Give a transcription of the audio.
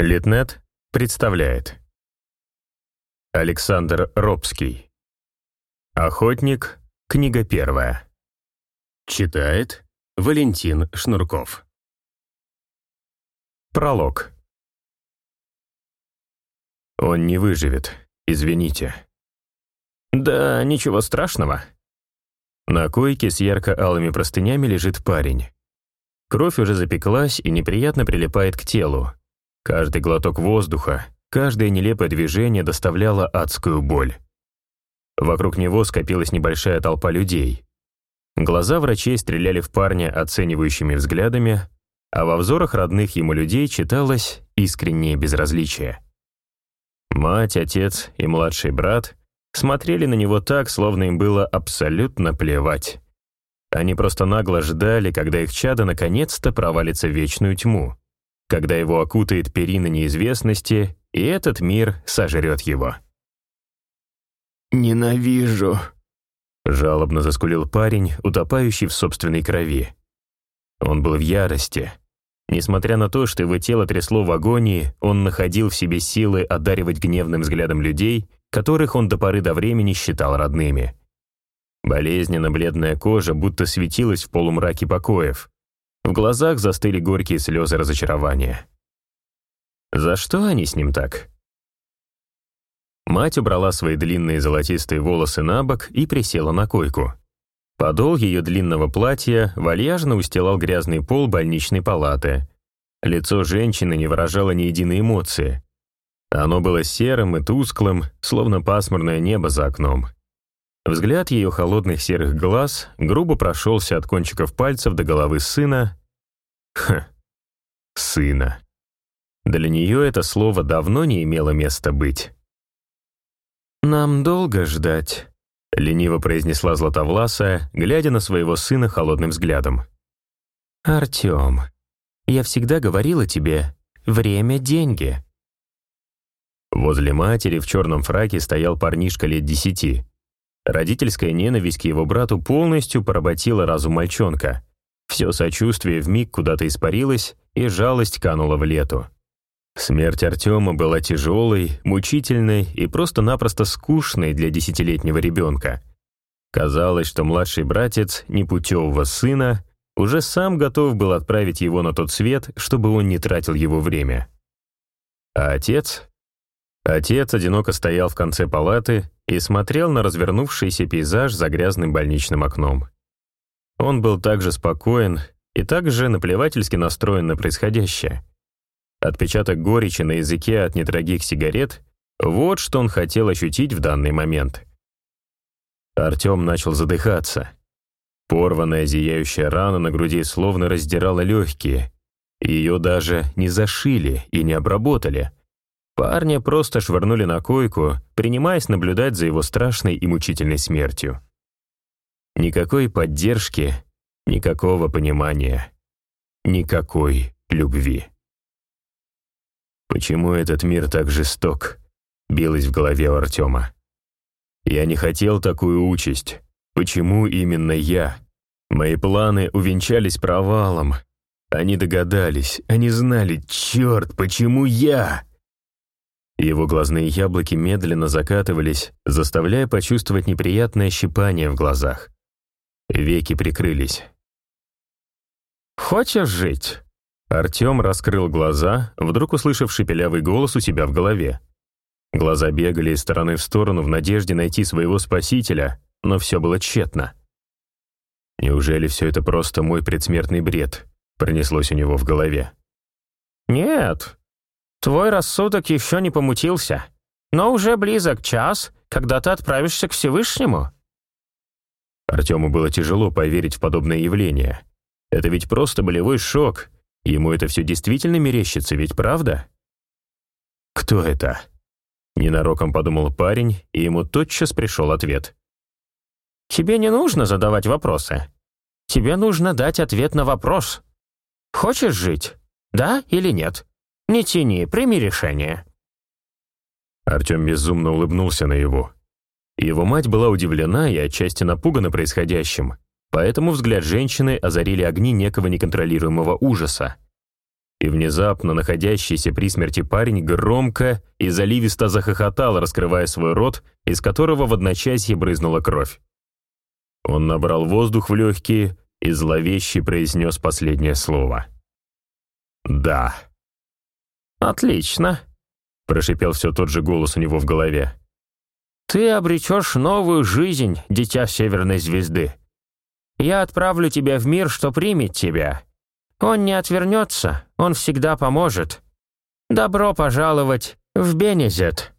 Литнет представляет. Александр Робский. Охотник. Книга первая. Читает Валентин Шнурков. Пролог. Он не выживет, извините. Да, ничего страшного. На койке с ярко-алыми простынями лежит парень. Кровь уже запеклась и неприятно прилипает к телу, Каждый глоток воздуха, каждое нелепое движение доставляло адскую боль. Вокруг него скопилась небольшая толпа людей. Глаза врачей стреляли в парня оценивающими взглядами, а во взорах родных ему людей читалось искреннее безразличие. Мать, отец и младший брат смотрели на него так, словно им было абсолютно плевать. Они просто нагло ждали, когда их чадо наконец-то провалится в вечную тьму когда его окутает перина неизвестности, и этот мир сожрет его. «Ненавижу», — жалобно заскулил парень, утопающий в собственной крови. Он был в ярости. Несмотря на то, что его тело трясло в агонии, он находил в себе силы одаривать гневным взглядом людей, которых он до поры до времени считал родными. Болезненно бледная кожа будто светилась в полумраке покоев. В глазах застыли горькие слезы разочарования. За что они с ним так? Мать убрала свои длинные золотистые волосы на бок и присела на койку. Подол ее длинного платья вальяжно устилал грязный пол больничной палаты. Лицо женщины не выражало ни единой эмоции. Оно было серым и тусклым, словно пасмурное небо за окном. Взгляд ее холодных серых глаз грубо прошелся от кончиков пальцев до головы сына. Ха, сына. Для нее это слово давно не имело места быть. «Нам долго ждать», — лениво произнесла Златовласая, глядя на своего сына холодным взглядом. «Артем, я всегда говорила тебе, время — деньги». Возле матери в черном фраке стоял парнишка лет десяти. Родительская ненависть к его брату полностью поработила разум мальчонка. Все сочувствие вмиг куда-то испарилось, и жалость канула в лету. Смерть Артема была тяжелой, мучительной и просто-напросто скучной для десятилетнего ребенка. Казалось, что младший братец непутевого сына уже сам готов был отправить его на тот свет, чтобы он не тратил его время. А отец? Отец одиноко стоял в конце палаты и смотрел на развернувшийся пейзаж за грязным больничным окном. Он был также спокоен и также наплевательски настроен на происходящее. Отпечаток горечи на языке от недорогих сигарет — вот что он хотел ощутить в данный момент. Артем начал задыхаться. Порванная зияющая рана на груди словно раздирала легкие. Ее даже не зашили и не обработали — Парня просто швырнули на койку, принимаясь наблюдать за его страшной и мучительной смертью. Никакой поддержки, никакого понимания, никакой любви. Почему этот мир так жесток? Билось в голове у Артема. Я не хотел такую участь. Почему именно я? Мои планы увенчались провалом. Они догадались, они знали, черт, почему я? Его глазные яблоки медленно закатывались, заставляя почувствовать неприятное щипание в глазах. Веки прикрылись. «Хочешь жить?» Артем раскрыл глаза, вдруг услышав шепелявый голос у себя в голове. Глаза бегали из стороны в сторону в надежде найти своего спасителя, но все было тщетно. «Неужели все это просто мой предсмертный бред?» пронеслось у него в голове. «Нет, Твой рассудок еще не помутился, но уже близок час, когда ты отправишься к Всевышнему». Артему было тяжело поверить в подобное явление. Это ведь просто болевой шок. Ему это все действительно мерещится, ведь правда? «Кто это?» Ненароком подумал парень, и ему тотчас пришел ответ. «Тебе не нужно задавать вопросы. Тебе нужно дать ответ на вопрос. Хочешь жить? Да или нет?» Не тяни, прими решение». Артем безумно улыбнулся на его. Его мать была удивлена и отчасти напугана происходящим, поэтому взгляд женщины озарили огни некого неконтролируемого ужаса. И внезапно находящийся при смерти парень громко и заливисто захохотал, раскрывая свой рот, из которого в одночасье брызнула кровь. Он набрал воздух в легкие и зловеще произнес последнее слово. «Да». «Отлично», — прошипел все тот же голос у него в голове. «Ты обречешь новую жизнь, дитя Северной Звезды. Я отправлю тебя в мир, что примет тебя. Он не отвернется, он всегда поможет. Добро пожаловать в Бенезет».